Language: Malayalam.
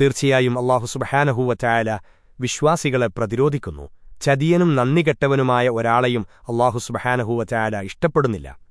തീർച്ചയായും അള്ളാഹു സുബഹാനഹൂവ വിശ്വാസികളെ പ്രതിരോധിക്കുന്നു. ചതിയനും നന്ദികെട്ടവനുമായ ഒരാളെയും അള്ളാഹു സുബഹാനഹൂവ ഇഷ്ടപ്പെടുന്നില്ല.